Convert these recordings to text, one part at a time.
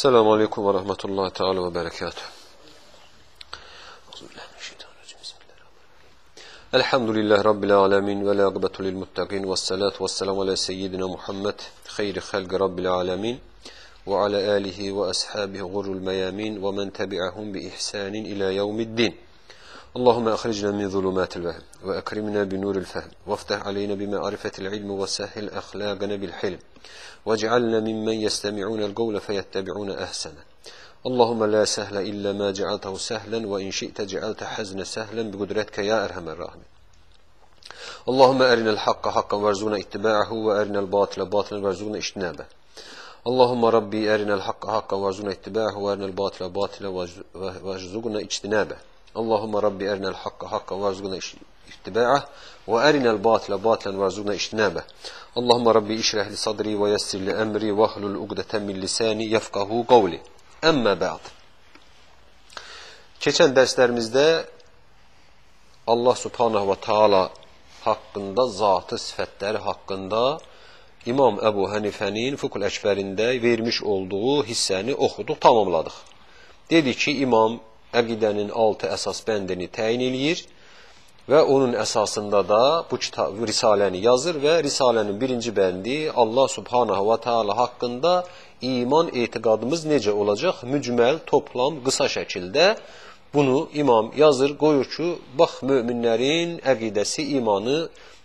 السلام عليكم ورحمة الله تعالى وبركاته. الحمد لله رب العالمين ولا أقبة للمتقين والصلاة والسلام على سيدنا محمد خير خلق رب العالمين وعلى آله وأصحابه غر الميامين ومن تبعهم بإحسان إلى يوم الدين. اللهم أخرجنا من ظلمات الوهم وأكرمنا بنور الفهم وافتح علينا بمعرفة العلم وسهل أخلاقنا بالحلم واجعلنا ممن يستمعون القول فيتبعون أحسنه. اللهم لا سهل إلا ما جعلته سهلا وإن شئت جعلت حزن سهلا بقدرتك يا أرحم الراحمين. اللهم أرنا الحق حقا وارزقنا اتباعه وأرنا الباطل باطلا وارزقنا اجتنابه. اللهم ربي أرنا الحق حقا وارزقنا اتباعه وأرنا الباطل باطلا وارزقنا اجتنابه. Allahumma Rabbi erinel hakka hakkan varzugna ittiba'ah ve erinel batile batilen varzugna iştinabeh. Allahumma Rabbi işreh li sadri ve yessir li emri ve ahlul ugdeten min lisani yefkahu gavli. Emme ba'd. Geçen derslerimizde Allah subhanahu ve taala haqqında, zatı, sifətləri haqqında İmam Əbu Hənifənin Fukul Əkbərində vermiş olduğu hissəni oxuduq, tamamladıq. Dedi ki, İmam əqidənin altı əsas bəndini təyin eləyir və onun əsasında da bu kitab, risaləni yazır və risalənin birinci bəndi Allah subhanahu və taala haqqında iman etiqadımız necə olacaq? Mücməl, toplam, qısa şəkildə bunu imam yazır, qoyur ki, bax möminlərin əqidəsi, imanı,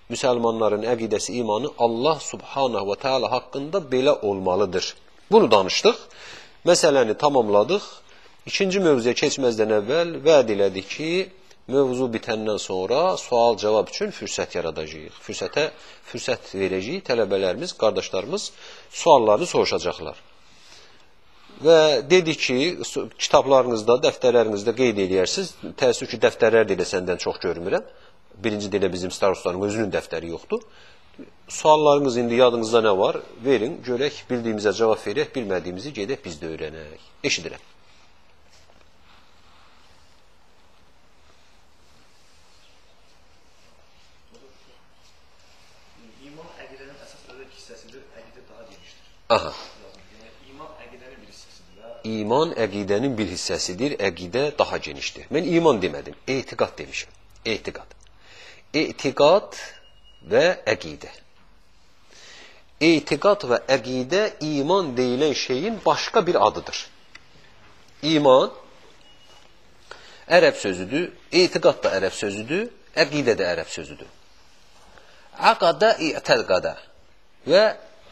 müsəlmanların əqidəsi, imanı Allah subhanahu və taala haqqında belə olmalıdır. Bunu danışdıq, məsələni tamamladıq. İkinci mövzuya keçməzdən əvvəl vəd elədi ki, mövzu bitəndən sonra sual-cavab üçün fürsət yaradacağıq. Fürsətə fürsət verəcəyik. Tələbələrimiz, qardaşlarımız suallarını soruşacaqlar. Və dedi ki, kitablarınızda, dəftərlərinizdə qeyd eləyərsiniz. Təəssüf ki, dəftərlər də səndən çox görmürəm. Birinci də bizim starostların özünün dəftəri yoxdur. Suallarınız indi yadınızda nə var? Verin, görək, bildiyimizə cavab verək, bilmədiyimizi gedək biz də öyrənək. Eşidirəm. Aha. İman əqidənin bir hissəsidir, əqidə daha genişdir. Mən iman demədim, etiqad demişim. Etiqad. Etiqad və əqidə. Etiqad və əqidə iman deyilən şeyin başqa bir adıdır. İman ərəb sözüdür, etiqad da ərəb sözüdür, əqidə də ərəb sözüdür. Aqada i'təqada və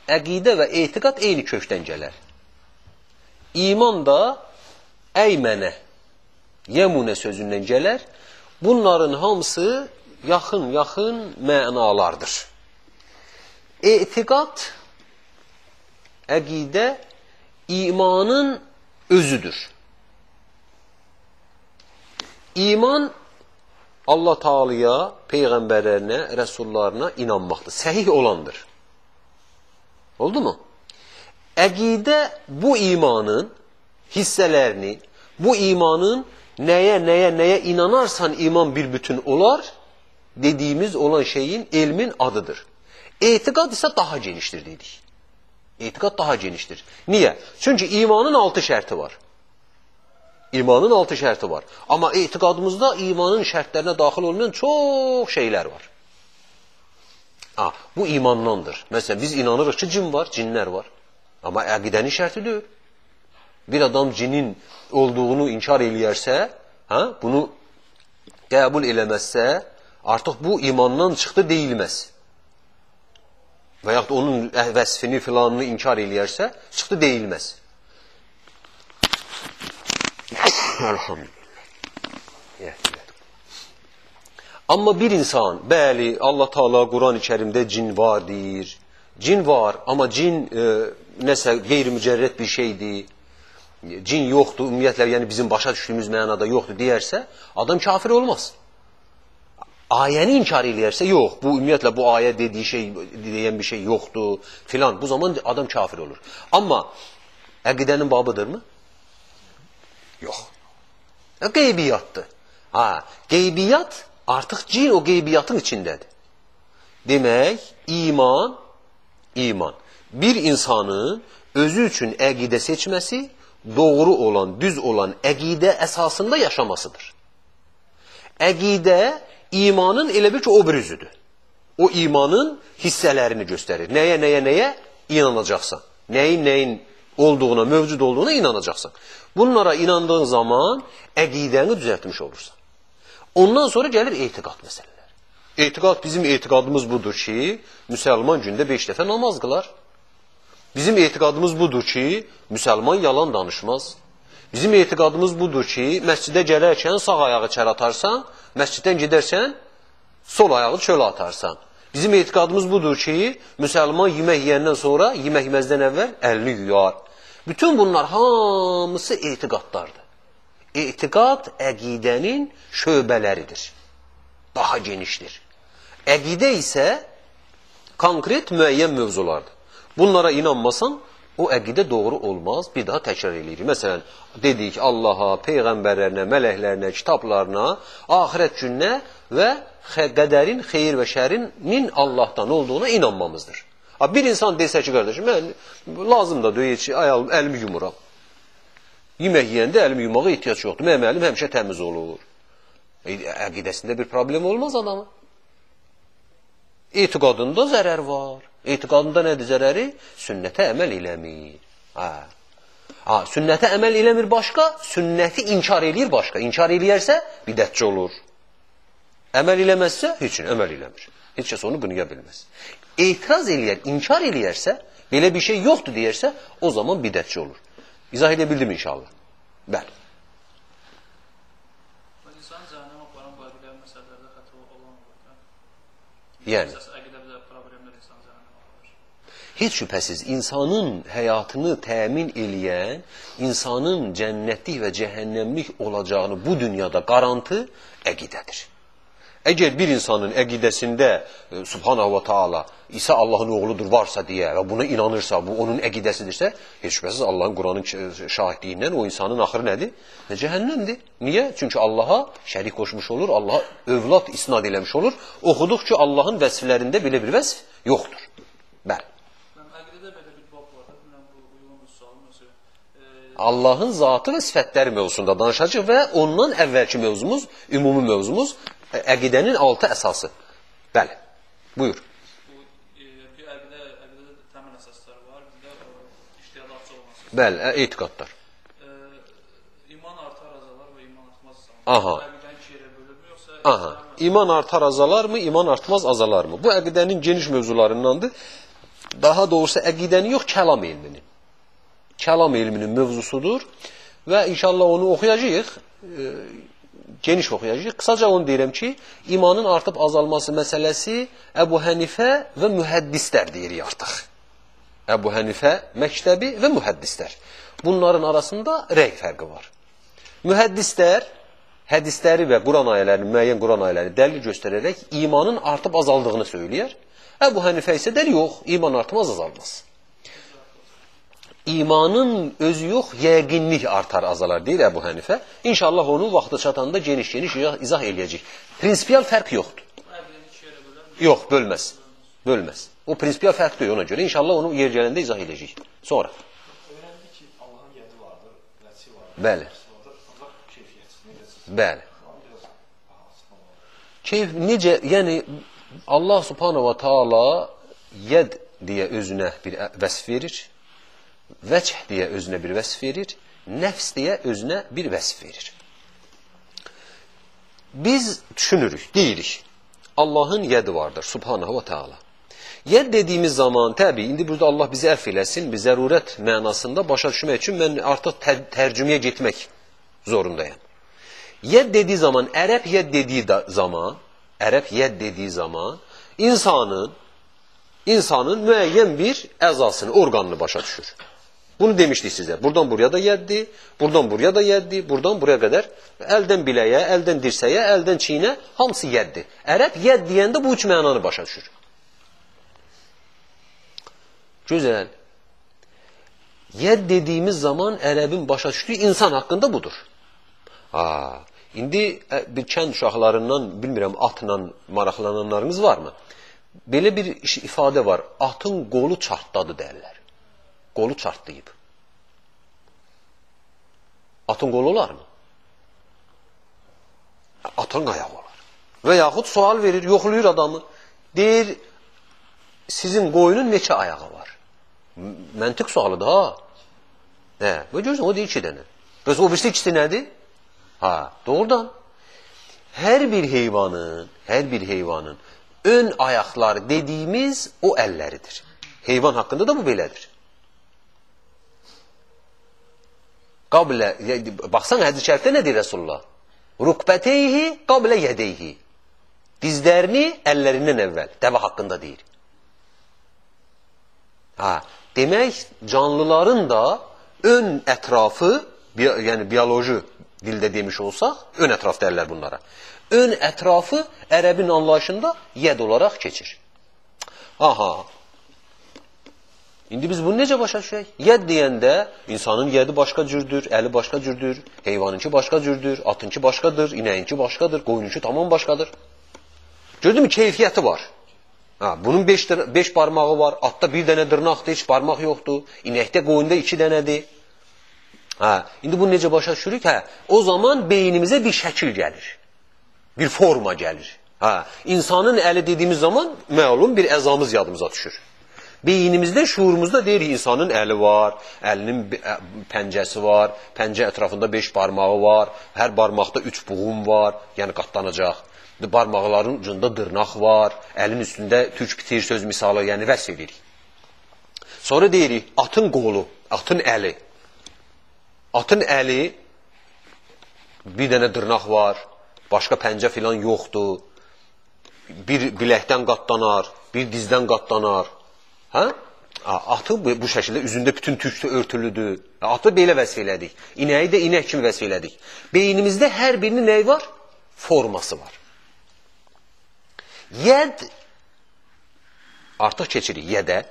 əqidə və etiqad eyni kökdən gələr. İman da əymənə, yəmunə sözündən gələr. Bunların hamısı yaxın-yaxın mənalardır. Etiqad, əqidə imanın özüdür. İman Allah Taala'ya, peyğəmbərlərinə, rəsullarına inanmaqdır. Səhih olandır. Oldu mu? Əqidə bu imanın hissələrini, bu imanın nəyə, nəyə, nəyə inanarsan iman bir bütün olar, dediyimiz olan şeyin elmin adıdır. Etiqad isə daha genişdir dedik. Etiqad daha genişdir. Niyə? Çünki imanın altı şərti var. İmanın altı şərti var. Amma etiqadımızda imanın şərtlərinə daxil olmayan çox şeylər var. Ha, bu imandandır. Məsələn, biz inanırıq ki, cin var, cinlər var. Amma əqidənin şərti deyil. Bir adam cinin olduğunu inkar eləyərsə, hə, bunu qəbul eləməzsə, artıq bu imandan çıxdı deyilməz. Və yaxud onun vəsfini filanını inkar eləyərsə, çıxdı deyilməz. Elhamdülillah. Amma bir insan, bəli, Allah Taala Quran-ı Kərimdə cin var deyir. Cin var, amma cin e, nəsə qeyri-mücərrəd bir şeydir. Cin yoxdur, ümumiyyətlə, yəni bizim başa düşdüyümüz mənada yoxdur deyərsə, adam kafir olmaz. Ayəni inkar eləyərsə, yox, bu ümumiyyətlə bu ayə dediyi şey, deyən bir şey yoxdur, filan. Bu zaman adam kafir olur. Amma əqidənin babıdırmı? Yox. Qeybiyyatdır. Ha, qeybiyyat Artıq cin o qeybiyyatın içindədir. Demək, iman, iman bir insanın özü üçün əqidə seçməsi, doğru olan, düz olan əqidə əsasında yaşamasıdır. Əqidə imanın elə bir ki, o bir üzüdür. O imanın hissələrini göstərir. Nəyə, nəyə, nəyə inanacaqsan. Nəyin, nəyin olduğuna, mövcud olduğuna inanacaqsan. Bunlara inandığın zaman əqidəni düzəltmiş olursan. Ondan sonra gəlir etiqad məsələləri. Etiqad, bizim etiqadımız budur ki, müsəlman gündə beş dəfə namaz qılar. Bizim etiqadımız budur ki, müsəlman yalan danışmaz. Bizim etiqadımız budur ki, məscidə gələrkən sağ ayağı çər atarsan, məsciddən gedərsən, sol ayağı çölə atarsan. Bizim etiqadımız budur ki, müsəlman yemək yeyəndən sonra, yemək yeməzdən əvvəl əlini yuyar. Bütün bunlar hamısı etiqadlardır. Etiqad əqidənin şöbələridir. Daha genişdir. Əqidə isə konkret müəyyən mövzulardır. Bunlara inanmasan, o əqidə doğru olmaz. Bir daha təkrar eləyirik. Məsələn, dedik Allaha, peyğəmbərlərinə, mələklərinə, kitablarına, axirət gününə və qədərin, xeyir və şərinin Allahdan olduğuna inanmamızdır. Bir insan desə ki, qardaşım, mən lazım da deyir ki, əlimi yumuram. Yemək yeyəndə əlimi yumağa ehtiyac yoxdur. Mənim əlim həmişə təmiz olur. E, əqidəsində bir problem olmaz adamın. Etiqadında zərər var. Etiqadında nədir zərəri? Sünnətə əməl eləmir. Hə. Ha, sünnətə əməl eləmir başqa, sünnəti inkar eləyir başqa. İnkar eləyərsə bidətçi olur. Əməl eləməzsə heç nə əməl eləmir. Heç kəs onu qınıya bilməz. Etiraz eləyər, inkar eləyərsə, belə bir şey yoxdur deyərsə, o zaman bidətçi olur. İzah edə bildim inşallah. Bəli. Yəni. Heç şübhəsiz insanın həyatını təmin eləyən, insanın cənnətlik və cəhənnəmlik olacağını bu dünyada qarantı əqidədir. Əgər bir insanın əqidəsində e, Subhanahu va Taala İsa Allahın oğludur varsa deyə və buna inanırsa, bu onun əqidəsidirsə, heç şübhəsiz Allahın Quranın şahidliyindən o insanın axırı nədir? Və cəhənnəmdir. Niyə? Çünki Allaha şərik qoşmuş olur, Allaha övlad isnad eləmiş olur. Oxuduq ki, Allahın vəsflərində belə bir vəsf yoxdur. Bəli. E, Allahın zatı və sifətləri mövzusunda danışacağıq və ondan əvvəlki mövzumuz, ümumi mövzumuz əqidənin altı əsası. Bəli. Buyur. bu e, e. Bəli, ə- etiqadlar. E, iman artar azalar və iman artmaz zaman. Aha. Əqidəni iki yerə bölünmür yoxsa Aha. İman artar azalarmı, iman artmaz azalarmı? Bu əqidənin geniş mövzularındandır. Daha doğrusu əqidəni yox, kəlam elminin. Kəlam elminin mövzusudur və inşallah onu oxuyacağıq. E, geniş oxuyacağıq. Qısaca onu deyirəm ki, imanın artıb azalması məsələsi Əbu Hənifə və mühəddislər deyirik artıq. Əbu Hənifə məktəbi və mühəddislər. Bunların arasında rəy fərqi var. Mühəddislər hədisləri və Quran ayələrini, müəyyən Quran ayələrini dəlil göstərərək imanın artıb azaldığını söyləyər. Əbu Hənifə isə der yox, iman artmaz, azalmaz. İmanın özü yox, yəqinlik artar, azalar deyir Əbu Hənifə. İnşallah onu vaxtı çatanda geniş-geniş izah- eləyəcək. Prinsipial fərq yoxdur. Yox, bölməz. Bölməz. O prinsipial fərq deyil ona görə. İnşallah onu yer gələndə izah edəcək. Sonra. Öyrəndik ki, Allahın yədi vardır, vəsi vardır, Bəli. Bəli. Keyf necə, yəni Allah Subhanahu va Taala yed deyə özünə bir vəsf verir. Vəch deyə özünə bir vəsf verir. Nəfs deyə özünə bir vəsf verir. Biz düşünürük, deyirik. Allahın yedi vardır Subhanahu va Taala. Yed dediyimiz zaman təbii indi burada Allah bizi əfv eləsin, bir zərurət mənasında başa düşmək üçün mən artıq tər tərcüməyə getmək zorundayam. Yed dediği zaman, Ərəb yed dediği da, zaman, Ərəb yed dediği zaman insanın insanın müəyyən bir əzasını, orqanını başa düşür. Bunu demişdik sizə. Buradan buraya da yeddi, buradan buraya da yeddi, buradan buraya qədər əldən biləyə, əldən dirsəyə, əldən çiynə hamısı yeddi. Ərəb yed deyəndə bu üç mənanı başa düşür. Gözəl. Yed dediyimiz zaman ərəbin başa düşdüyü insan haqqında budur. Ha, indi ə, bir kənd uşaqlarından bilmirəm atla maraqlananlarınız varmı? Belə bir ifadə var. Atın qolu çartdadı deyirlər. Qolu çartlayıb. Atın qolu olarmı? Atın ayağı olar. Və yaxud sual verir, yoxlayır adamı. Deyir, sizin qoyunun neçə ayağı var? Məntiq sualıdır ha. Hə, və görürsən, o deyir iki dənə. Bəs o birisi ikisi nədir? Ha, doğrudan. Hər bir heyvanın, hər bir heyvanın ön ayaqları dediyimiz o əlləridir. Heyvan haqqında da bu belədir. Qablə, baxsan hədis-i şərifdə nə deyir Rasulullah? Rukbəteyhi qablə yədeyhi. Dizlərini əllərindən əvvəl, dəvə haqqında deyir. Ha, demək canlıların da ön ətrafı, bi yəni bioloji dildə demiş olsaq, ön ətraf deyirlər bunlara. Ön ətrafı ərəbin anlayışında yed olaraq keçir. Aha. İndi biz bunu necə başa düşək? Yed deyəndə insanın yedi başqa cürdür, əli başqa cürdür, heyvanınki başqa cürdür, atınki başqadır, inəyinki başqadır, qoyununki tamam başqadır. Gördünmü keyfiyyəti var. Ha, bunun 5 5 barmağı var, atda bir dənə dırnaqdır, heç barmaq yoxdur. İnəkdə, qoyunda 2 dənədir. Ha, indi bunu necə başa düşürük? Hə, o zaman beynimizə bir şəkil gəlir. Bir forma gəlir. Ha, insanın əli dediyimiz zaman məlum bir əzamız yadımıza düşür. Beynimizdə, şuurumuzda deyirik insanın əli var, əlinin pəncəsi var, pəncə ətrafında 5 barmağı var, hər barmaqda 3 buğum var, yəni qatlanacaq. Barmaqların ucunda dırnaq var, əlin üstündə türk bitir söz misalı, yəni vəsf edirik. Sonra deyirik atın qolu, atın əli. Atın əli bir dənə dırnaq var, başqa pəncə filan yoxdur. Bir biləkdən qatlanar, bir dizdən qatlanar. Hə? Atı bu, bu şəkildə üzündə bütün tüklə örtülüdür. Atı belə vəsf elədik. İnəyi də inək kimi vəsf elədik. Beynimizdə hər birinin nəyi var? Forması var. Yed artıq keçirik yedə.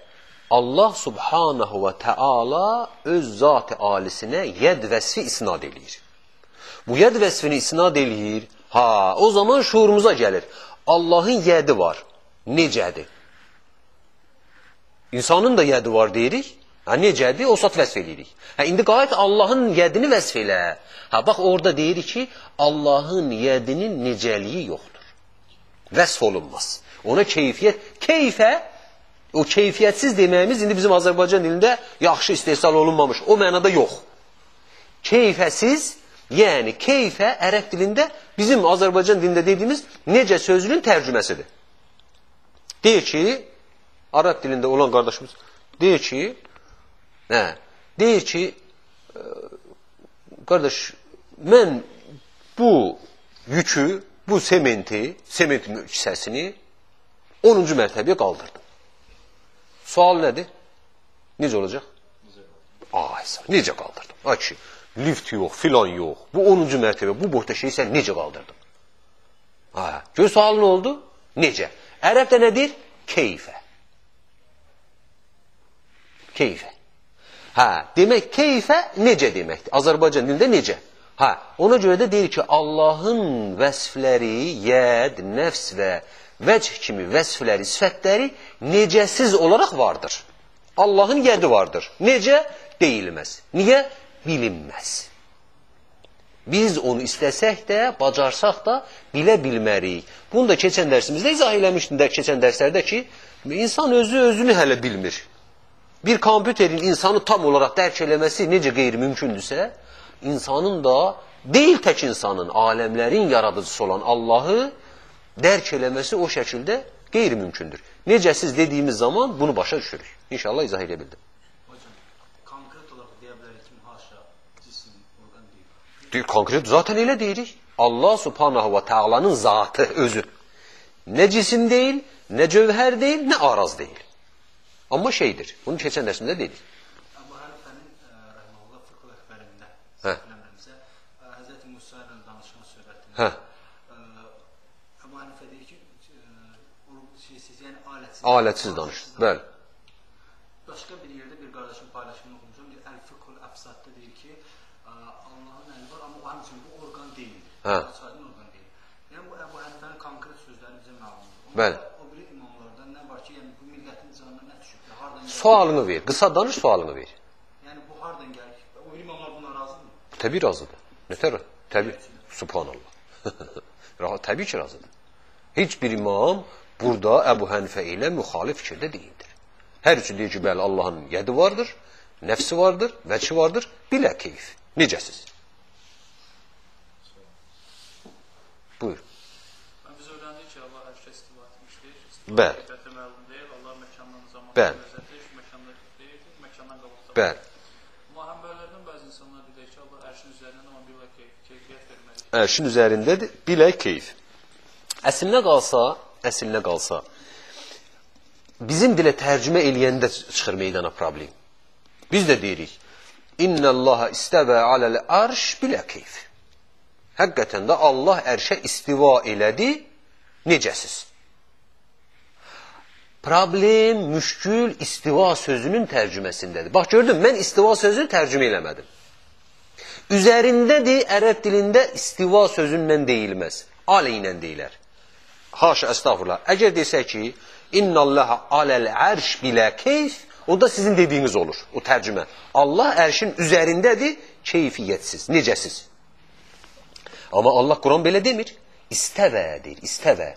Allah subhanahu və Teala öz zat-ı alisinə yed vəsfi isnad eləyir. Bu yed vəsfini isnad eləyir. Ha, o zaman şuurumuza gəlir. Allahın yedi var. Necədir? İnsanın da yedi var deyirik. Ha, necədir? O saat vəsf eləyirik. Ha, indi qayıt Allahın yedini vəsf elə. Ha, bax orada deyirik ki, Allahın yedinin necəliyi yoxdur. Vəsf olunmaz. Ona keyfiyyət, keyfə, o keyfiyyətsiz deməyimiz indi bizim Azərbaycan dilində yaxşı istehsal olunmamış. O mənada yox. Keyfəsiz, yəni keyfə ərəb dilində bizim Azərbaycan dilində dediyimiz necə sözünün tərcüməsidir. Deyir ki, Arab dilində olan qardaşımız deyir ki, hə, deyir ki, ə, qardaş, mən bu yükü, bu sementi, sement hissəsini 10-cu mərtəbəyə qaldırdım. Sual nədir? Necə olacaq? Ay, necə qaldırdım? Ay kişi, lift yox, filan yox. Bu 10-cu mərtəbə, bu boyda şeyi sən necə qaldırdın? Ha, gör sual nə oldu? Necə? Ərəbdə nədir? Keyfə. Keyfə. Hə, demək keyfə necə deməkdir? Azərbaycan dilində necə? Hə, ona görə də deyir ki, Allahın vəsfləri, yəd, nəfs və vəch kimi vəsfləri, sifətləri necəsiz olaraq vardır. Allahın yədi vardır. Necə? Deyilməz. Niyə? Bilinməz. Biz onu istəsək də, bacarsaq da bilə bilmərik. Bunu da keçən dərsimizdə izah eləmişdim də keçən dərslərdə ki, insan özü özünü hələ bilmir. Bir kompüterin insanı tam olaraq dərk eləməsi necə qeyri-mümkündürsə, insanın da deyil tək insanın, aləmlərin yaradıcısı olan Allahı dərk eləməsi o şəkildə qeyri-mümkündür. Necə siz dediyimiz zaman bunu başa düşürük. İnşallah izah edə bildim. Deyir, konkret zaten elə deyirik. Allah subhanahu və teala'nın zatı, özü. Nə cisim deyil, nə cövhər deyil, nə araz deyil. Amma şeydir. Bunu keçən dərsimdə dedik. Əbu Hənifənin rəhməhullah fıqh əkbərində Hə. biləmirəmsə, Hz. Musa ilə danışma söhbətində Hə. ə, Əbu Hənifə deyir ki, ə, o şeysiz, yəni alətsiz. Alətsiz danışır. Bəli. Başqa bir yerdə bir qardaşın paylaşımını oxumuşam. Deyir, Əl-Fıkhul Əfsadda deyir ki, ə, Allahın əli var, amma o həmçinin bu orqan deyildir. Hə. Sadəcə orqan deyil. Yəni bu Əbu Hənifənin konkret sözləri bizə məlumdur. Amma Bəli. O biri imamlardan nə var ki, yəni bu millətin canına nə düşüb? Hardan gəlir? Sualını ver. Qısa danış, sualını ver. Yəni bu hardan gəlir? O imamlar buna razıdırmı? Təbii razıdır. Nətər? Təbii. Subhanallah. Rahat təbii ki razıdır. Heç bir imam burada Əbu Hənifə ilə müxalif fikirdə deyildir. Hər üçü deyir ki, bəli, Allahın yədi vardır, nəfsi vardır, vəçi vardır, bilə keyf. Necəsiz? Buyur. Biz öyrəndik ki, Allah hər şey istiva etmişdir. Bəli. Həqiqəti məlum deyil. Allah məkandan zamandan Bəli. Bəli. Amma həm böylələrdən bəzi insanlar deyir ki, Allah ərşin üzərindən amma bir keyf, keyfiyyət verməli. Ərşin üzərindədir, bilə keyf. Əslinə qalsa, əslinə qalsa, bizim dilə tərcümə eləyəndə çıxır meydana problem. Biz də deyirik, İnnəllaha istəvə aləl arş bilə keyf. Həqiqətən də Allah ərşə istiva elədi, necəsiz? Problem, müşkül istiva sözünün tərcüməsindədir. Bax gördün, mən istiva sözünü tərcümə eləmədim. Üzərindədir, ərəb dilində istiva sözünlə deyilməz. Ale ilə deyilər. Haşa, əstağfurullah. Əgər desək ki, İnnallaha aləl ərş bilə keyf, o da sizin dediyiniz olur, o tərcümə. Allah ərşin üzərindədir, keyfiyyətsiz, necəsiz. Amma Allah Quran belə demir. İstəvədir, istəvə.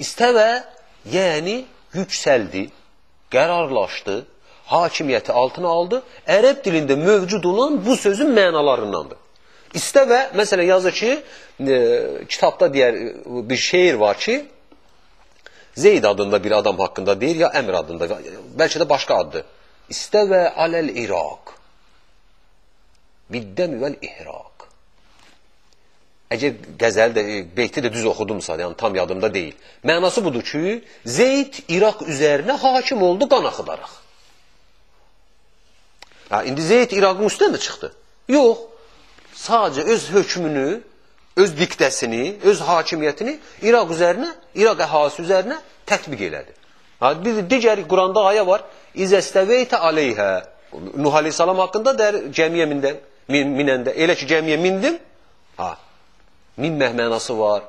İstəvə, yəni yüksəldi, qərarlaşdı, hakimiyyəti altına aldı. Ərəb dilində mövcud olan bu sözün mənalarındandır. İstəvə, məsələn, yazır ki, e, kitabda deyər, bir şeir var ki, Zeyd adında bir adam haqqında deyir, ya Əmr adında, bəlkə də başqa addır. İstəvə aləl İraq. Biddəmi vəl ihraq. Əgər qəzəl də, e, beyti də düz oxudumsa, yəni tam yadımda deyil. Mənası budur ki, Zeyd İraq üzərinə hakim oldu qan axıdaraq. Ha, indi Zeyd İraqın üstünə mi çıxdı? Yox. Sadəcə öz hökmünü, öz diktəsini, öz hakimiyyətini İraq üzərinə, İraq əhalisi üzərinə tətbiq elədi. Ha, bir digər Quranda ayə var. İzəstəveytə aleyhə. Nuh aleyhissalam haqqında der cəmiyə mində, min, minəndə. Elə ki cəmiyə mindim. Ha. Minmək mənası var.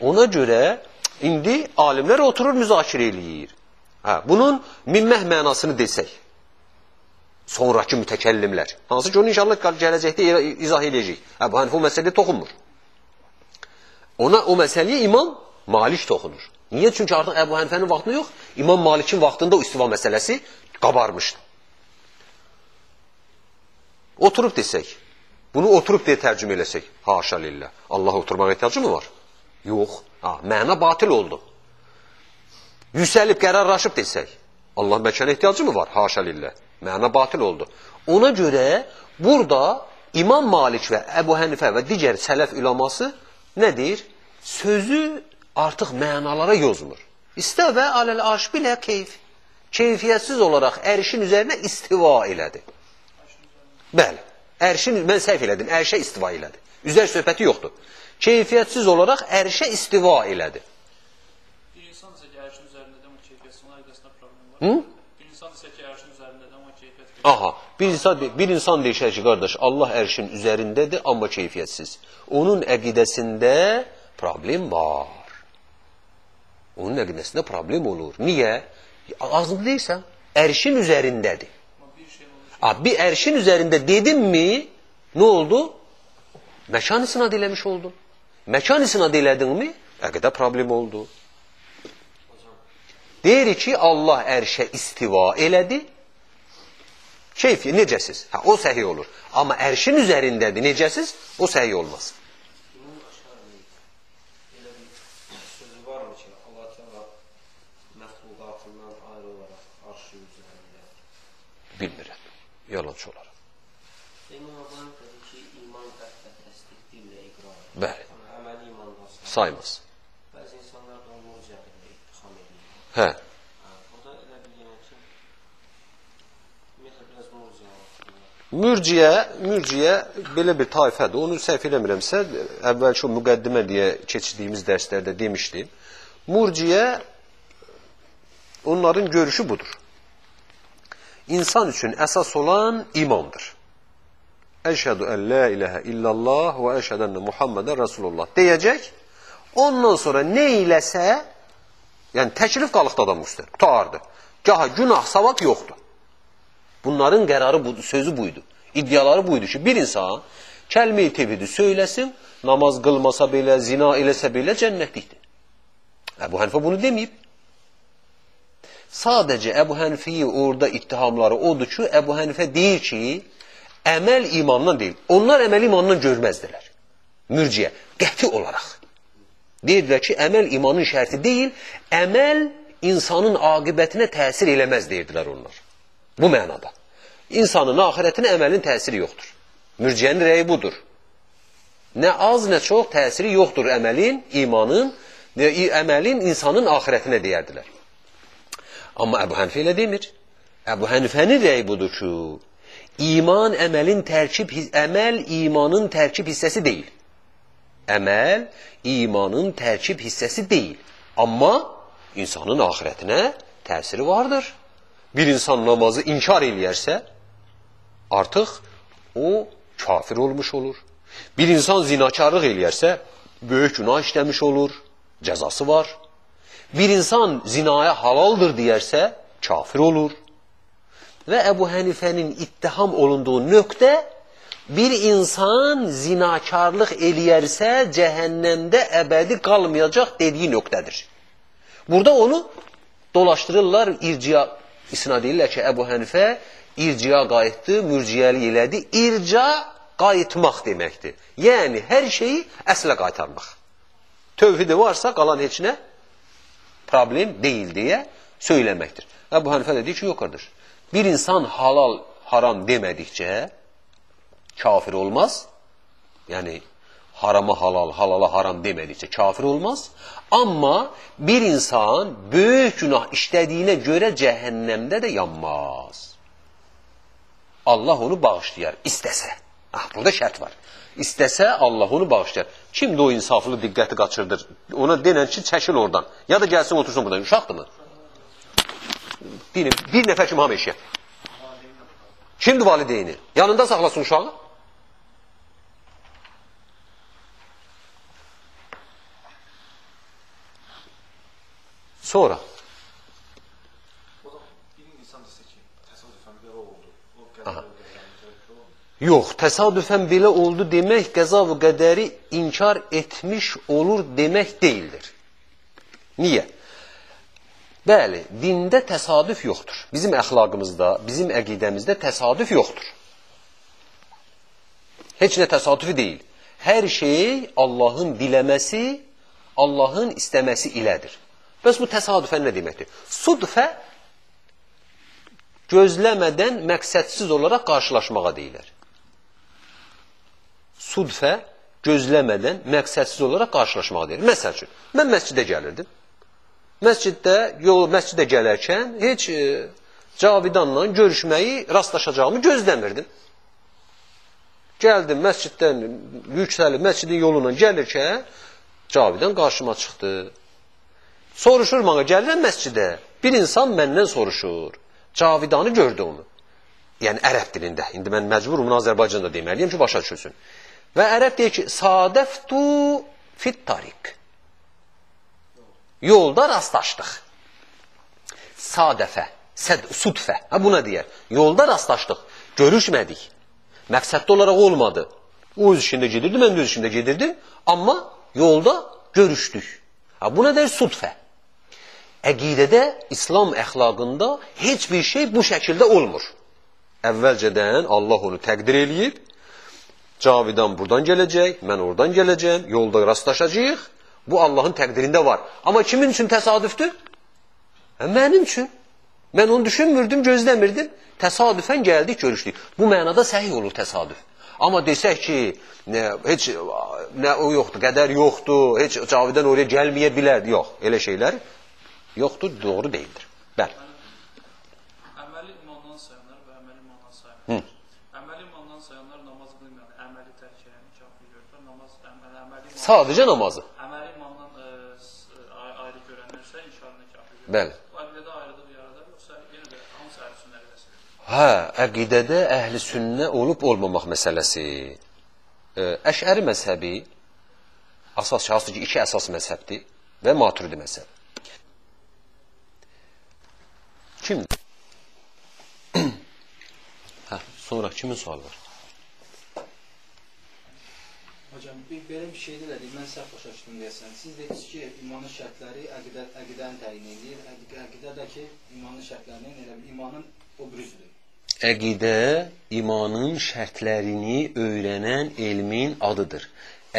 Ona görə indi alimlər oturur müzakirə eləyir. Ha, bunun minmək mənasını desək. Sonrakı mütəkəllimlər. Hansı ki onu inşallah gələcəkdə izah edəcək. Hə, bu Hənifə o məsələyə toxunmur. Ona o məsələyə imam Malik toxunur. Niyə? Çünki artıq Əbu Hənifənin vaxtında yox, İmam Malikin vaxtında o istiva məsələsi qabarmışdı. Oturub desək, bunu oturub deyə tərcümə eləsək, haşa lillah, Allah oturmağa ehtiyacı mı var? Yox, ha, məna batil oldu. Yüksəlib qərarlaşıb desək, Allah məkana ehtiyacı mı var? Haşa lillah, məna batil oldu. Ona görə burada İmam Malik və Əbu Hənifə və digər sələf ülaması nə deyir? Sözü artıq mənalara yozmur. İstəvə aləl arş bilə keyf. Keyfiyyətsiz olaraq ərşin üzərinə istiva elədi. Bəli. Ərşin, mən səhv elədim, ərşə istiva elədi. Üzər söhbəti yoxdur. Keyfiyyətsiz olaraq ərşə istiva elədi. Bir insan isə ki, ərşin üzərində də o keyfiyyət, onun arasında problem var. Hı? Bir insan isə ki, ərşin üzərində də o keyfiyyət verir. Aha, bir insan, bir insan deyişər ki, qardaş, Allah ərşin üzərindədir, amma keyfiyyətsiz. Onun əqidəsində problem var. Onun əqidəsində problem olur. Niyə? Ağzında deyirsən, ərşin üzərindədir. Amma bir ərşin üzərində dedim mi, nə oldu? Məkan isnad eləmiş oldun. Məkan isnad elədin mi, əqidə problem oldu. Deyir ki, Allah ərşə istiva elədi. Keyfi, necəsiz? Ha, o səhiy olur. Amma ərşin üzərindədir, necəsiz? O səhiy olmaz. Bunun aşağı elə bir sözü varmı ki, Allah Teala məxluqatından ayrı olaraq arşı üzərində. Bilmirəm. Yalançı olar. İmam Azam dedi ki, iman qəlb və təsdiq dillə iqrar. Bəli. Saymaz. Bəzi insanlar da onu cəhətlə ittiham edir. Hə. Mürciyə, mürciyə belə bir tayfədir. Onu səhv eləmirəmsə, əvvəlki o müqəddimə deyə keçdiyimiz dərslərdə demişdim. Murciyə onların görüşü budur. İnsan üçün əsas olan imandır. Əşhədü ən la iləhə illallah və əşhədə enne Muhammedən Rasulullah deyəcək. Ondan sonra nə eləsə, yəni təklif qalıqda adam üstə, qutardı. Gaha günah, savab yoxdur. Bunların qərarı bu, sözü buydu. İddiaları buydu ki, bir insan Kəlmə-i tevhidi söyləsin, namaz qılmasa belə, zina eləsə belə cənnətlikdir. Əbu Hənifə bunu deməyib. Sadəcə Əbu Hənifiyi orada ittihamları odur ki, Əbu Hənifə deyir ki, əməl imandan deyil. Onlar əməl imandan görməzdilər. Mürciyə, qəti olaraq. Deyirdilər ki, əməl imanın şərti deyil, əməl insanın aqibətinə təsir eləməz deyirdilər onlar. Bu mənada. İnsanın axirətinə əməlin təsiri yoxdur. Mürciyənin rəyi budur. Nə az, nə çox təsiri yoxdur əməlin, imanın, əməlin insanın axirətinə deyərdilər. Amma Əbu Hənifə elə demir. Əbu Hənifənin rəyi budur ki, iman əməlin tərkib, əməl imanın tərkib hissəsi deyil. Əməl imanın tərkib hissəsi deyil. Amma insanın axirətinə təsiri vardır. Bir insan namazı inkar eləyərsə, artıq o kafir olmuş olur. Bir insan zinakarlıq eləyərsə, böyük günah işləmiş olur, cəzası var. Bir insan zinaya halaldır deyərsə, kafir olur. Və Əbu Hənifənin ittiham olunduğu nöqtə bir insan zinakarlıq eləyərsə cəhənnəmdə əbədi qalmayacaq dediyi nöqtədir. Burada onu dolaşdırırlar, irciya isnad edirlər ki, Əbu Hənifə irciya qayıtdı, mürciyəli elədi. İrca qayıtmaq deməkdir. Yəni hər şeyi əslə qaytarmaq. Tövhidi varsa qalan heç nə problem deyil deyə söyləməkdir. Əbu Hənifə də deyir ki, yox qardaş. Bir insan halal, haram demədikcə kafir olmaz. Yəni harama halal, halala haram demədikcə kafir olmaz. Amma bir insan böyük günah işlədiyinə görə cəhənnəmdə də yanmaz. Allah onu bağışlayar, istəsə. Ah, burada şərt var. İstəsə Allah onu bağışlayar. Kimdir o insaflı diqqəti qaçırdır? Ona denən ki, çəkil oradan. Ya da gəlsin otursun buradan. Uşaqdırmı? Bir, bir nəfər kimi hamı eşyə. Kimdir valideyni? Yanında saxlasın uşağı. Sonra Aha. Yox, təsadüfən belə oldu demək qəza və qədəri inkar etmiş olur demək deyildir. Niyə? Bəli, dində təsadüf yoxdur. Bizim əxlaqımızda, bizim əqidəmizdə təsadüf yoxdur. Heç nə təsadüfi deyil. Hər şey Allahın diləməsi, Allahın istəməsi ilədir. Bəs bu təsadüfən nə deməkdir? Sudfə gözləmədən məqsədsiz olaraq qarşılaşmağa deyilər. Sudfə gözləmədən məqsədsiz olaraq qarşılaşmağa deyilir. Məsəl üçün, mən məscidə gəlirdim. Məsciddə, yol məscidə gələrkən heç e, Cavidanla görüşməyi, rastlaşacağımı gözləmirdim. Gəldim məsciddən yüksəlib məscidin yolundan gəlirkən Cavidan qarşıma çıxdı. Soruşur mənə, gəlirəm məscidə. Bir insan məndən soruşur. Cavidanı gördü onu. Yəni ərəb dilində. İndi mən məcburum bunu Azərbaycanda deməliyəm ki, başa düşülsün. Və ərəb deyir ki, sadəftu fit tarik. Yolda rastlaşdıq. Sadəfə, səd, sudfə. Ha buna deyər. Yolda rastlaşdıq. Görüşmədik. Məqsədli olaraq olmadı. O öz işində gedirdi, mən də öz işində gedirdim. Amma yolda görüşdük. Ha buna deyir sudfə. Əqidədə, İslam əxlaqında heç bir şey bu şəkildə olmur. Əvvəlcədən Allah onu təqdir eləyib, Cavidan buradan gələcək, mən oradan gələcəm, yolda rastlaşacağıq. Bu Allahın təqdirində var. Amma kimin üçün təsadüfdür? Hə, mənim üçün. Mən onu düşünmürdüm, gözləmirdim. Təsadüfən gəldik, görüşdük. Bu mənada səhih olur təsadüf. Amma desək ki, nə, heç nə o yoxdur, qədər yoxdur, heç Cavidan oraya gəlməyə bilər. Yox, elə şeylər yoxdur, doğru deyildir. Bəli. Əməli imandan sayanlar və əməli imandan sayanlar. Əməli imandan sayanlar namaz qılmayan, əməli tərk edən kafir görürlər. Namaz əməli, əməli iman, Sadəcə namazı. əməli imandan e, ay- ayrı görənlər isə inşallah kafir. Bəli. Əqidədə ayrılıq yaradar, yoxsa yenə də hamısı əhl sünnə qədəsi. Hə, əqidədə əhli sünnə olub olmamaq məsələsi. Ə, Əşəri məzhəbi əsas şahsı ki, iki əsas məzhəbdir və Maturidi məzhəb. Kim? hə, sonra kimin sualı var? Hocam bir belə bir şey elədik. Mən səhv başa düşdüm deyəsən. Siz dediniz ki, imanın şərtləri əqidə əqidəni təyin edir. Əqidə əqidədəki imanın şərtlərinin elə bir imanın o bürüzdür. Əqidə imanın şərtlərini öyrənən elmin adıdır.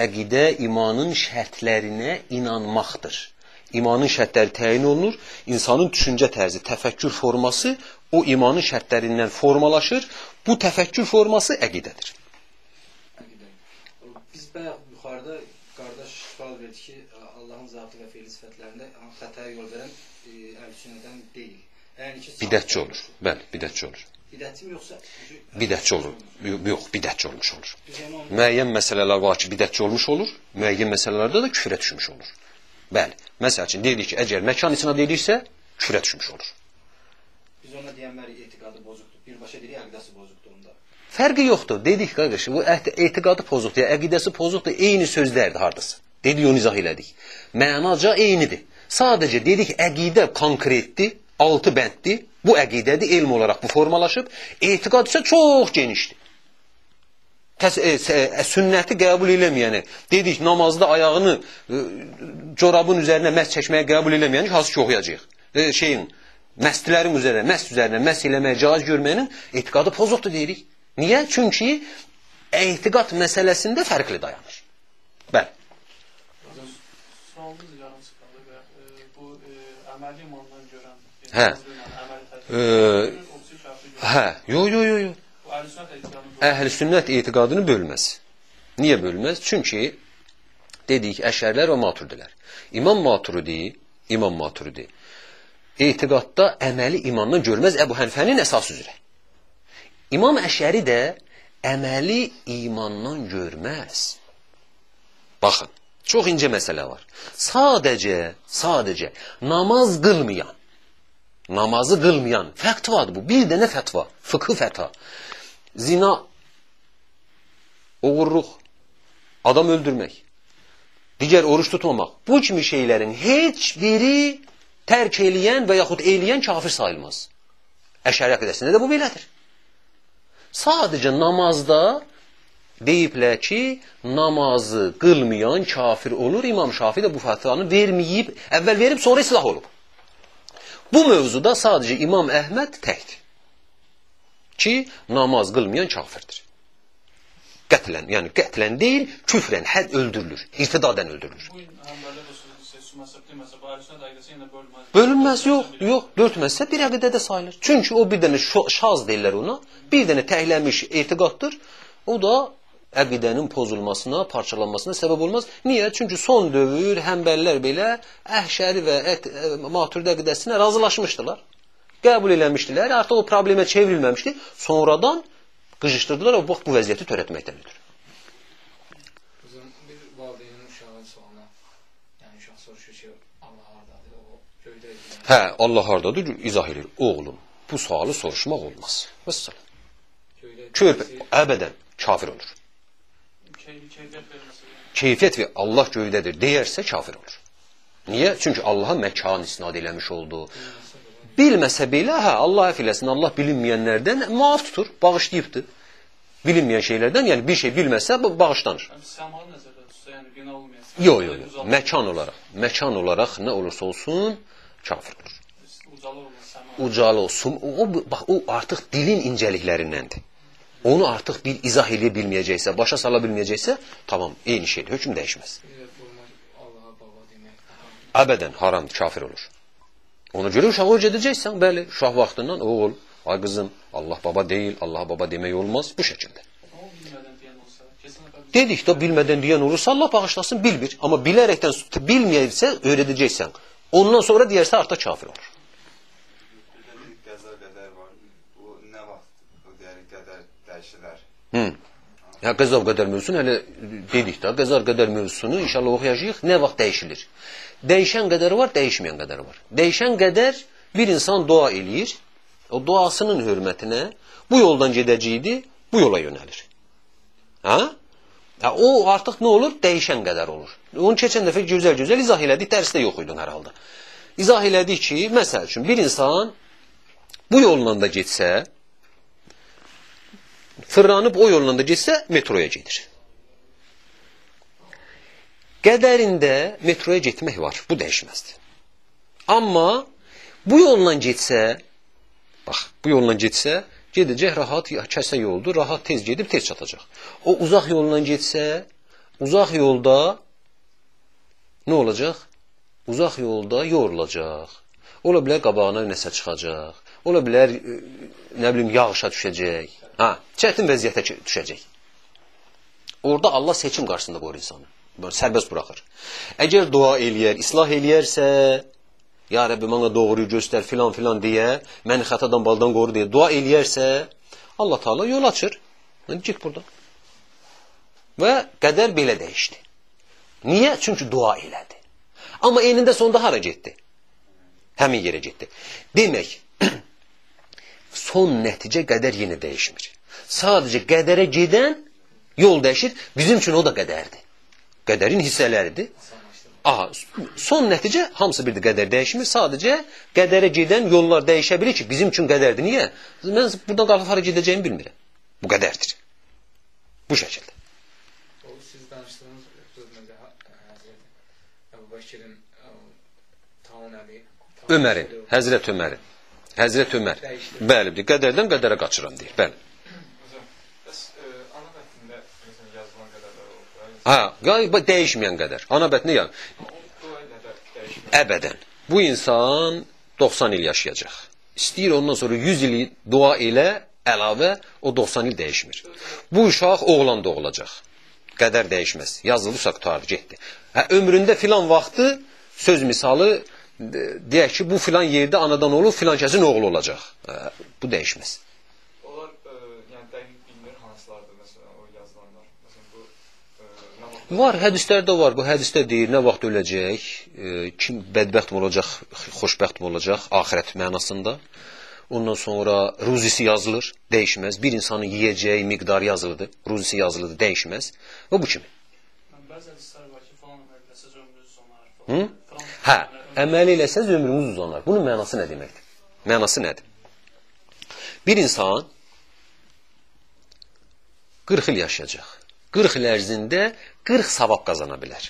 Əqidə imanın şərtlərinə inanmaqdır. İmanın şərtləri təyin olunur. İnsanın düşüncə tərzi, təfəkkür forması o imanın şərtlərindən formalaşır. Bu təfəkkür forması əqidədir. Bayaq yuxarıda qardaş sual verdi ki, Allahın zatı və feili sifətlərində xətaya yol verən e, əl-sünnədən deyil. Yəni ki, Bidətçi olur. Bəli, bidətçi olur. Bidətçi mi yoxsa Bidətçi olur. Yox, bidətçi olmuş olur. Müəyyən məsələlər var ki, bidətçi olmuş olur. Müəyyən məsələlərdə də küfrə düşmüş olur. Bəli. Məsəl üçün deyirik ki, əgər məkan içinə deyirsə, küfrə düşmüş olur. biz ona deyənlər etiqadı pozukdur. Birbaşa deyirik əqidəsi pozukdur onda. Fərqi yoxdur. Dedik qardaş, bu etiqadı pozukdur, ya əqidəsi pozukdur, eyni sözlərdir hardasa. Dedik onu izah elədik. Mənaca eynidir. Sadəcə dedik əqidə konkretdir, altı bənddir. Bu əqidədir, elm olaraq bu formalaşıb. Etiqad isə çox genişdir. Təs e, s- e, sünnəti qəbul eləməyəni, dedik namazda ayağını e, corabın üzərinə məs çəkməyə qəbul eləməyəni hansı ki oxuyacağıq. E, şeyin məstlərin üzərinə, məst üzərinə məs eləməyə caiz görməyinin etiqadı pozukdur deyirik. Niyə? Çünki etiqad məsələsində fərqli dayanır. Bəli. Sualımız yarım çıxdı və e, bu e, əməli imandan görən e, Hə. görür. Hə, yo yo yo yo. Bu əhlüsünnət etiqadını Əhl-i sünnət etiqadını bölməz. Niyə bölməz? Çünki dedik əşərlər və maturidilər. İmam Maturidi, İmam Maturidi etiqadda əməli imandan görməz Əbu Hənifənin əsas üzrə. İmam Əşəri də əməli imandan görməz. Baxın, çox incə məsələ var. Sadəcə, sadəcə namaz qılmayan, namazı qılmayan fətvadır bu. Bir dənə fətva, fıqhı fətva. Zina, oğurluq, adam öldürmək, digər oruç tutmamaq. Bu kimi şeylərin heç biri tərk eləyən və yaxud eləyən kafir sayılmaz. Əşəri əqidəsində də bu belədir. Sadəcə namazda deyiblər ki, namazı qılmayan kafir olur. İmam Şafi də bu fətvanı verməyib, əvvəl verib, sonra islah olub. Bu mövzuda sadəcə İmam Əhməd təkdir. Ki, namaz qılmayan kafirdir. Qətlən, yəni qətlən deyil, küfrən, həd öldürülür, irtidadən öldürülür. Bölünməz, yox, yox, məzhəb bir əqidədə sayılır. Çünki o bir dənə şaz deyirlər ona, bir dənə təhlənmiş etiqaddır. O da əqidənin pozulmasına, parçalanmasına səbəb olmaz. Niyə? Çünki son dövr həmbəllər belə əhşəri və ət, ə, maturidi əqidəsinə razılaşmışdılar. Qəbul eləmişdilər, artıq o problemə çevrilməmişdi. Sonradan qıcışdırdılar və bax bu vəziyyəti törətməkdən ötürü. Bizim bir valideynin uşağın sualına, yəni uşaq soruşur ki, Allah hardadır, o göydədir. Yəni. Hə, Allah hardadır? İzah edir. Oğlum, bu sualı soruşmaq olmaz. Göydədir. Körpə əbədən kafir olur. Key- Keyfiyyət və Allah göydədir deyərsə kafir olur. Niyə? Çünki Allaha məkan isnad eləmiş oldu. Bilməsə belə, hə, Allah əf eləsin, Allah bilinməyənlərdən maaf tutur, bağışlayıbdır. Bilinməyən şeylərdən, yəni bir şey bilməsə bağışlanır. Yox, yox, yox. Məkan olaraq, məkan olaraq nə olursa olsun kafir olur. Ucalar olan səma. Ucalı olsun. O, bax o artıq dilin incəliklərindəndir. Onu artıq bir izah eləyə bilməyəcəksə, başa sala bilməyəcəksə, tamam, eyni şeydir, hökm dəyişməz. Əbədən haramdır, kafir olur. Ona görə uşağı öyrədəcəksən, bəli, uşaq vaxtından oğul, ay qızım, Allah baba deyil, Allah baba demək olmaz bu şəkildə. Dedik də bilmədən deyən olursa Allah bağışlasın, bilmir. Amma bilərəkdən bilməyirsə öyrədəcəksən. Ondan sonra deyərsə artıq kafir olur. Qəza qədər var. Bu nə vaxt o deyərik qədər dəyişilər? Hı. Ya qəzar qədər mövzusunu hələ dedik də, qəzar qədər mövzusunu inşallah oxuyacağıq. Nə vaxt dəyişilir? Dəyişən qədər var, dəyişməyən qədər var. Dəyişən qədər bir insan dua eləyir. O duasının hörmətinə bu yoldan gedəcəyidi, bu yola yönəlir. Ha? Ya o artıq nə olur? Dəyişən qədər olur. Onu keçən dəfə gözəl-gözəl izah elədik, dərsdə yox idin hər halda. İzah elədik ki, məsəl üçün bir insan bu yolla da getsə, fırlanıb o yolla da getsə metroya gedir. Qədərində metroya getmək var. Bu dəyişməzdir. Amma bu yolla getsə, bax, bu yolla getsə, gedəcək rahat, kəsə yoldur, rahat tez gedib tez çatacaq. O uzaq yolla getsə, uzaq yolda nə olacaq? Uzaq yolda yorulacaq. Ola bilər qabağına nəsə çıxacaq. Ola bilər e, nə bilim yağışa düşəcək. Ha, çətin vəziyyətə düşəcək. Orada Allah seçim qarşısında qoyur insanı. Böyle sərbəst buraxır. Əgər dua eləyər, islah eləyərsə, ya Rəbbi mənə doğruyu göstər filan filan deyə, məni xətadan baldan qoru deyə dua eləyərsə, Allah Taala yol açır. Get buradan. Və qədər belə dəyişdi. Niyə? Çünki dua elədi. Amma enində sonda hara getdi? Həmin yerə getdi. Demək, son nəticə qədər yenə dəyişmir. Sadəcə qədərə gedən yol dəyişir. Bizim üçün o da qədərdir. Qədərin hissələridir. Aha, son nəticə hamısı birdir qədər dəyişmir. Sadəcə qədərə gedən yollar dəyişə bilir ki, bizim üçün qədərdir. Niyə? Mən buradan qalxıb hara gedəcəyimi bilmirəm. Bu qədərdir. Bu şəkildə. O siz danışdığınız söz məncə Həzrət Əbu Bəkirin ə, Taun əmi Ömərin, Həzrət Ömərin. Həzrət Ömər. Bəli, deyir, qədərdən qədərə qaçıram deyir. Bəli. Bəs ana mətnində məsələn yazılan qədərlər olur. Ha, qaliba dəyişməyən qədər. Ana bətni ya əbədən. Bu insan 90 il yaşayacaq. İstəyir ondan sonra 100 il dua ilə əlavə o 90 il dəyişmir. Bu uşaq oğlan doğulacaq. Qədər dəyişməz. Yazılıbsa qutardı, getdi. Hə ömründə filan vaxtı söz misalı deyək ki, bu filan yerdə anadan olub, filan kəsin oğlu olacaq. Hə, bu dəyişməz. Onlar e, yəni dəqiq bilmir hansılardır məsələn o yazılanlar. Məsələn bu e, vaxt Var, hədislərdə var. Bu hədisdə deyir, nə vaxt öləcək, e, kim bədbəxt mi olacaq, xoşbəxt mi olacaq, axirət mənasında. Ondan sonra ruzisi yazılır, dəyişməz. Bir insanın yeyəcəyi miqdar yazılıdır, ruzisi yazılıdır, dəyişməz. Və bu kimi. Bəzi hədislər var ki, falan uzanar. Hı? Falan, Hə, əməl eləsəz ömrünüz uzanar. Bunun mənası nə deməkdir? Mənası nədir? Bir insan 40 il yaşayacaq. 40 il ərzində 40 savab qazana bilər.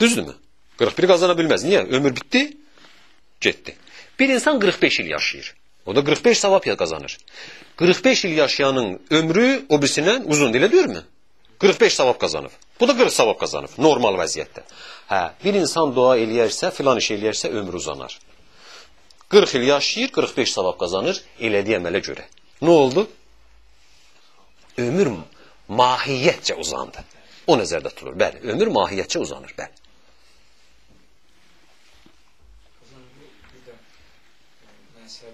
Düzdürmü? 41 qazana bilməz. Niyə? Ömür bitdi, getdi. Bir insan 45 il yaşayır. O da 45 savab qazanır. 45 il yaşayanın ömrü o birisindən uzun, elə deyirmi? 45 savab qazanıb. Bu da 40 savab qazanıb normal vəziyyətdə. Hə, bir insan dua eləyərsə, filan iş eləyərsə ömrü uzanar. 40 il yaşayır, 45 savab qazanır elədiyi əmələ görə. Nə oldu? Ömür mahiyyətcə uzandı. O nəzərdə tutulur. Bəli, ömür mahiyyətcə uzanır, bəli. Necə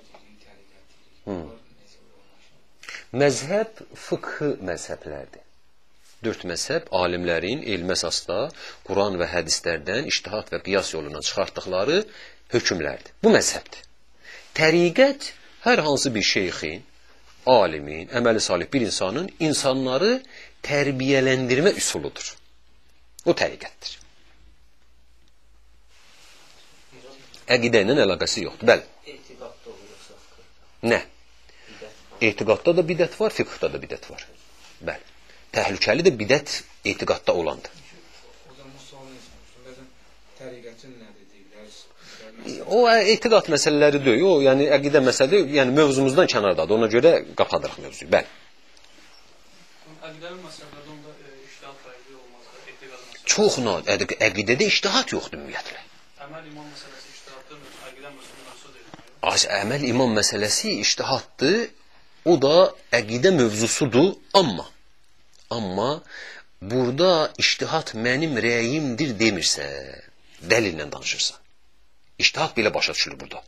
uyğunlaşır? Məzhəb fıqhı məzhəblərdir. Dörd məzhəb alimlərin elmi əsasda Quran və hədislərdən iştihad və qiyas yolundan çıxartdıqları hökmlərdir. Bu məzhəbdir. Təriqət hər hansı bir şeyxin, alimin, əməli salih bir insanın insanları tərbiyələndirmə üsuludur. O təriqətdir. Əqidə ilə əlaqəsi yoxdur. Bəli. Nə? Etiqadda da bidət var, fiqhda da bidət var. Bəli. Təhlükəli də bidət etiqadda olandır. O etiqad məsələləri deyil. O yəni əqidə məsələdir. Yəni mövzumuzdan kənardadır. Ona görə qapadırıq mövzuyu. Bəli. Əqidəvi məsələlərdə onda e, iştihat fərqli olmaz etiqad məsələsi. Çox nadir. Əqi- Əqidədə iştihat yoxdur ümumiyyətlə. Əməl iman məsələsi iştihatdır, əqidə məsələsi mövzu deyil. Az əməl iman məsələsi iştihatdır. O da əqidə mövzusudur, amma amma burada iştihat mənim rəyimdir demirsə, dəlillə danışırsan. İştihat belə başa düşülür burada.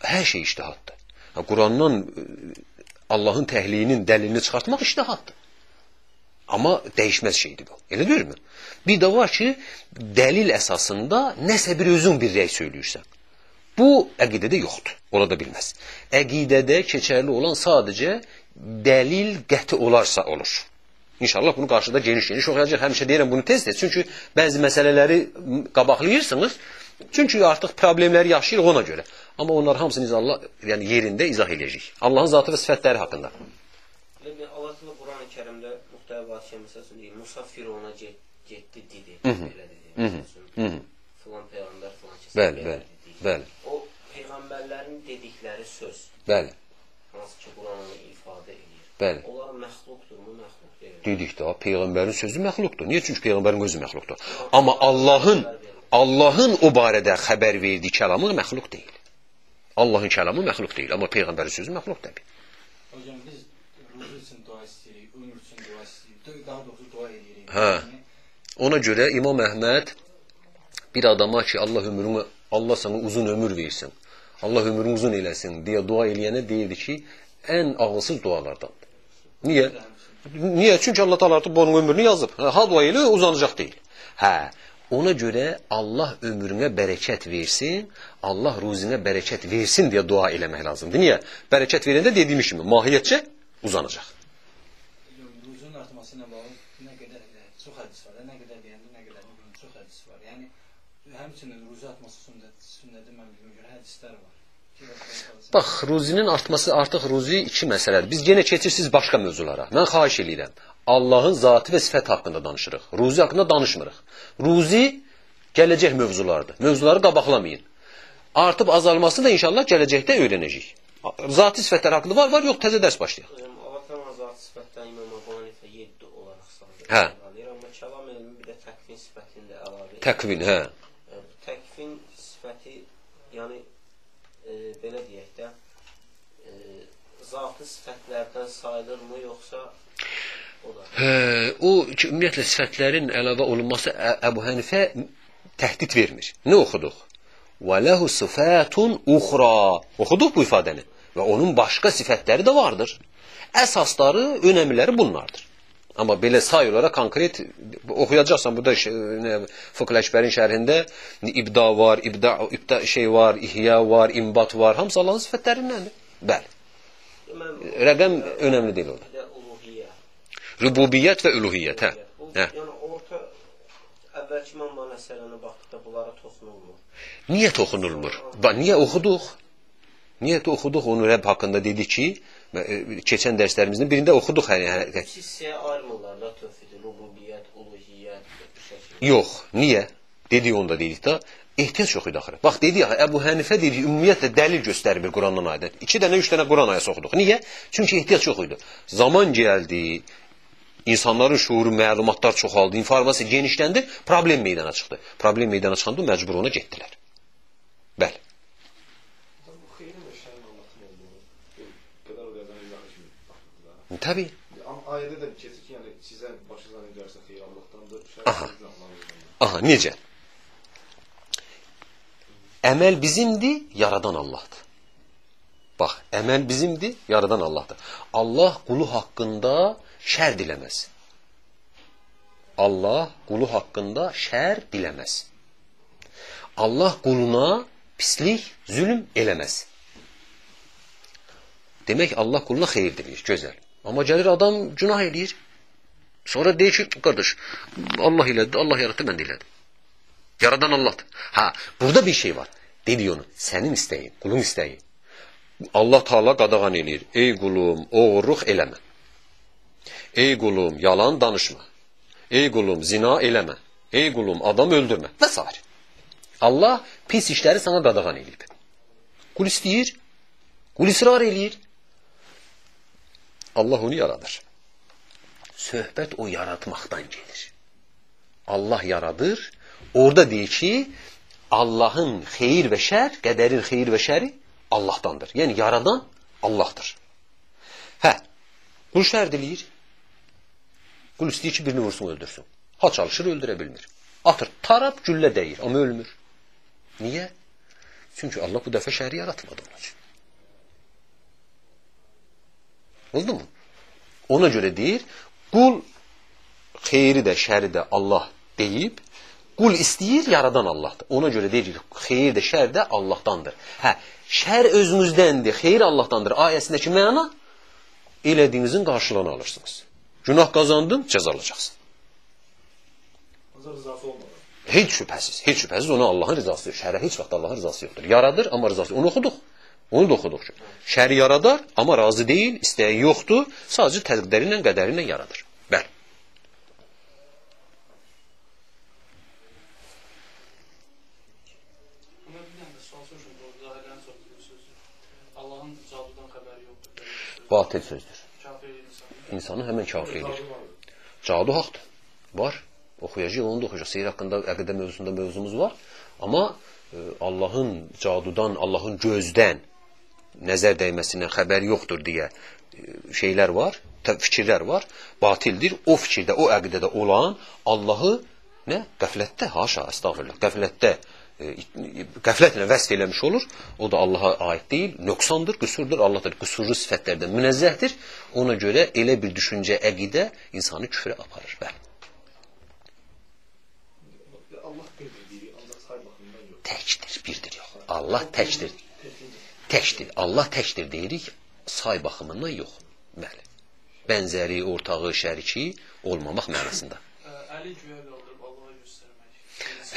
Hər şey iştihatdır. Ha, Qurandan e, Allahın təhliyinin dəlilini çıxartmaq iştihatdır. Amma dəyişməz şeydir bu. Elə deyilmi? Bir də var ki, dəlil əsasında nəsə bir özün bir rəy söyləyirsən. Bu əqidədə yoxdur. Ola da bilməz. Əqidədə keçərli olan sadəcə dəlil qəti olarsa olur. İnşallah bunu qarşıda geniş-geniş oxuyacaq. Həmişə deyirəm bunu tez-tez. Çünki bəzi məsələləri qabaqlayırsınız. Çünki artıq problemləri yaşayırıq ona görə. Amma onlar hamısını izah, yəni yerində izah edəcəyik. Allahın zatı və sifətləri haqqında. Yəni Allah Teala Quran-ı Kərimdə müxtəlif vəsilə məsələsini deyir. Musafir ona get. getdi dedi, belə dedi. Filan peyğəmbər filan kəsə Bəli, bəli, bəli. O peyğəmbərlərin dedikləri söz, Bəli, hansı ki Quran onu ifadə edir. bəli. Onlar Dedik də, peyğəmbərin sözü məxluqdur. Niyə? Çünki peyğəmbərin özü məxluqdur. Amma Allahın Allahın o barədə xəbər verdiyi kəlamı məxluq deyil. Allahın kəlamı məxluq deyil, amma peyğəmbərin sözü məxluq təbii. Hocam biz ruzu üçün dua istəyirik, ömür üçün dua istəyirik. Daha doğrusu dua edirik. Hə. Ona görə İmam Əhməd bir adama ki, Allah ömrünü Allah sana uzun ömür versin. Allah ömrünü uzun eləsin deyə dua eləyənə deyirdi ki, ən ağılsız dualardandır. Niyə? Niyə? Çünki Allah Taala artıq onun ömrünü yazıb. Ha dua elə uzanacaq deyil. Hə, ona görə Allah ömrünə bərəkət versin, Allah ruzinə bərəkət versin deyə dua eləmək lazımdır. Niyə? Bərəkət verəndə dediyimiz kimi mahiyyətcə uzanacaq. ruzun artması ilə bağlı nə qədər e, çox hədis var. Nə qədər deyəndə nə qədər bilmirəm, çox hədis var. Yəni həmçinin ruzu artması sünnət, sünnəti mən görə hədislər var. Bax, ruzinin artması artıq ruzi iki məsələdir. Biz yenə keçirsiniz başqa mövzulara. Mən xahiş eləyirəm. Allahın zatı və sifət haqqında danışırıq. Ruzi haqqında danışmırıq. Ruzi gələcək mövzulardır. Mövzuları qabaqlamayın. Artıb azalması da inşallah gələcəkdə öyrənəcəyik. Zati sifətlər haqqında var, var, yox, təzə dərs başlayaq. Allah Teala zat sifətdən İmam Əbu Hanifə 7 olaraq sayılır. Hə. Amma kəlam elmi bir də təkvin sifətini də əlavə. Təkvin, hə. E, bu Təkvin sifəti, yəni e, belə deyək də, e, zatı sifətlərdən sayılırmı yoxsa o da? Hə, o ki, ümumiyyətlə sifətlərin əlavə olunması Əbu Hənifə təhdid vermir. Nə oxuduq? Və lehu sifatun uxra. Oxuduq bu ifadəni. Və onun başqa sifətləri də vardır. Əsasları, önəmləri bunlardır. Amma belə say olaraq konkret oxuyacaqsan burada Fıqh Əkbərin şərhində ibda var, ibda, ibda şey var, ihya var, imbat var. Hamısı Allahın sifətlərindəndir. Bəli. Rəqəm önəmli deyil orada. Rububiyyət və üluhiyyət, hə. Hə. yəni orta əvvəlki mənbə məsələni baxdıqda bunlara toxunulmur. Niyə toxunulmur? Ba, niyə oxuduq? Niyə oxuduq onu Rəbb haqqında dedi ki, e, keçən dərslərimizin birində oxuduq yəni Üç hissəyə ayırmırlar da tövhidi, rububiyyət, uluhiyyət, yox, niyə? Dedik onu da dedik də. Ehtiyac yox idi axırı. Bax dedi ya Əbu Hənifə dedi ümumiyyətlə dəlil göstərmir Qurandan ayədən. 2 dənə, 3 dənə Quran ayəsi oxuduq. Niyə? Çünki ehtiyac yox idi. Zaman gəldi, insanların şuuru, məlumatlar çoxaldı, informasiya genişləndi, problem meydana çıxdı. Problem meydana çıxanda məcbur ona getdilər. Bəli. Təbii. Ayədə də keçir ki, yəni sizə başınıza nə gəlsə xeyir Allahdandır, Aha. şər Allahdan. Aha, necə? Əməl bizimdir, yaradan Allahdır. Bax, əməl bizimdir, yaradan Allahdır. Allah qulu haqqında şər diləməz. Allah qulu haqqında şər diləməz. Allah quluna pislik, zülm eləməz. Demək Allah quluna xeyir diləyir, gözəl. Amma gəlir adam günah eləyir. Sonra deyir ki, qardaş, Allah elədi, Allah yaratdı, mən də elədim. Yaradan Allahdır. Ha, burada bir şey var. Dedi onu, sənin istəyin, qulun istəyi. Allah Taala qadağan eləyir. Ey qulum, oğurluq eləmə. Ey qulum, yalan danışma. Ey qulum, zina eləmə. Ey qulum, adam öldürmə və s. Allah pis işləri sana qadağan eləyib. Qul istəyir, qul israr eləyir. Allah onu yaradır. Söhbət o yaratmaqdan gedir. Allah yaradır. Orada deyir ki, Allahın xeyir və şər, qədərin xeyir və şəri Allahdandır. Yəni yaradan Allahdır. Hə. Qul şər diləyir. Qul istəyir ki, birini vursun, öldürsün. Ha çalışır, öldürə bilmir. Atır, tarap güllə dəyir, amma ölmür. Niyə? Çünki Allah bu dəfə şəri yaratmadı onun üçün. Oldu mu? Ona görə deyir, qul xeyri də, şəri də Allah deyib, qul istəyir, yaradan Allahdır. Ona görə deyir ki, xeyir də, şər də Allahdandır. Hə, şər özünüzdəndir, xeyir Allahdandır ayəsindəki məna elədiyinizin qarşılığını alırsınız. Günah qazandın, cəza alacaqsın. Ancaq rızası olmadı. Heç şübhəsiz, heç şübhəsiz ona Allahın rızası yoxdur. Şərə heç vaxt Allahın rızası yoxdur. Yaradır, amma rızası. Onu oxuduq. Onu da oxuduq. Şəri yaradar, amma razı deyil, istəyi yoxdur. Sadəcə təqdiri ilə, qədəri ilə yaradır. Batil sözdür. İnsanı hemen kafir edir. Cadu haqdır. Var. Oxuyacağıq, onu da oxuyacaq. Seyir haqqında əqidə mövzusunda mövzumuz var. Amma e, Allahın cadudan, Allahın gözdən nəzər dəyməsindən xəbəri yoxdur deyə e, şeylər var, fikirlər var. Batildir. O fikirdə, o əqidədə olan Allahı nə? Qəflətdə, haşa, estağfurullah. Qəflətdə qəflətlə vəsf eləmiş olur. O da Allaha aid deyil, nöqsandır, qüsurdur. Allah da qüsurlu sifətlərdən münezzəhdir. Ona görə elə bir düşüncə, əqidə insanı küfrə aparır. Bəli. Təkdir, birdir yox. Allah təkdir. Təkdir. Allah təkdir deyirik, say baxımından yox. Bəli. Bənzəri, ortağı, şəriki olmamaq mənasında. Əli güyə qaldırıb Allaha göstərmək.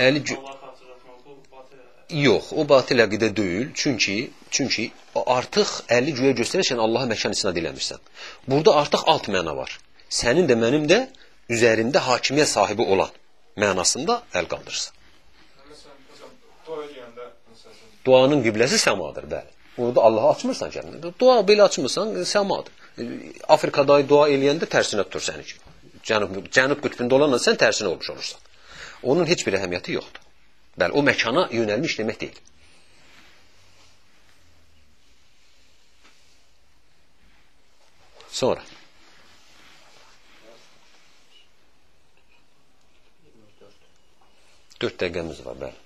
Əli gö- Allah xatırlatmaq bu batil əqidə. Yox, o batil əqidə deyil. Çünki çünki artıq əli güyə göstərərkən Allaha məkan isnad eləmirsən. Burada artıq alt məna var. Sənin də mənim də üzərində hakimiyyət sahibi olan mənasında əl qaldırırsan. Duanın qibləsi səmadır, bəli. Orada Allaha açmırsan kəndini. Dua belə açmırsan, səmadır. Afrikada dua eləyəndə tərsinə tutur səni ki. Cənub cənub qütbündə olanla sən tərsinə olmuş olursan. Onun heç bir əhəmiyyəti yoxdur. Bəli, o məkana yönəlmiş demək deyil. Sonra 4 dəqiqəmiz var, bəli.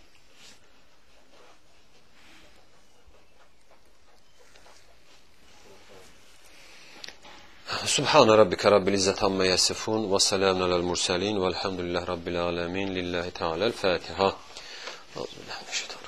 سبحان ربك رب العزة عما يصفون وسلام على المرسلين والحمد لله رب العالمين لله تعالى الفاتحة اعوذ بالله من الشیطان